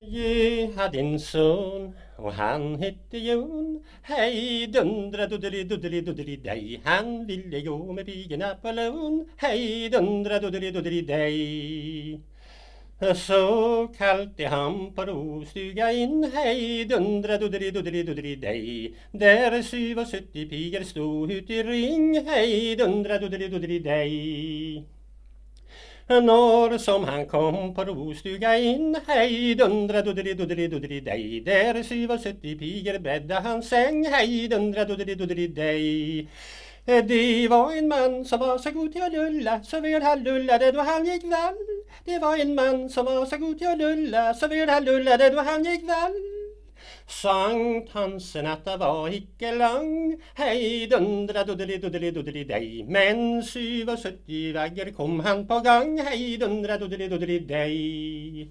Jag hade en son och han hette Jon. Hej dundra duddeli duddeli duddeli dej Han ville gå med pigorna på lån Hej dundra duddeli duddeli dej så kallte han på rostuga in. Hej dundra duddeli duddeli duddeli dej Där syv och sjuttio pigor stod ut i ring. Hej dundra duddeli duddeli dej Norr som han kom på rostuga in Hej dundra duddeli duddeli duddeli dej Där syv och sjuttio pigor bädda hans säng Hej dundra duddeli duddeli dej det var en man som var så god till att lulla så väl han lullade då han gick vall. Det var en man som var så god till att lulla så väl han lullade då han gick vall. Sankt Hansenatta var icke lång. Hej dundra duddeli duddeli duddeli dej Men syv och sjuttio vagger kom han på gång Hej dundra duddeli duddeli dej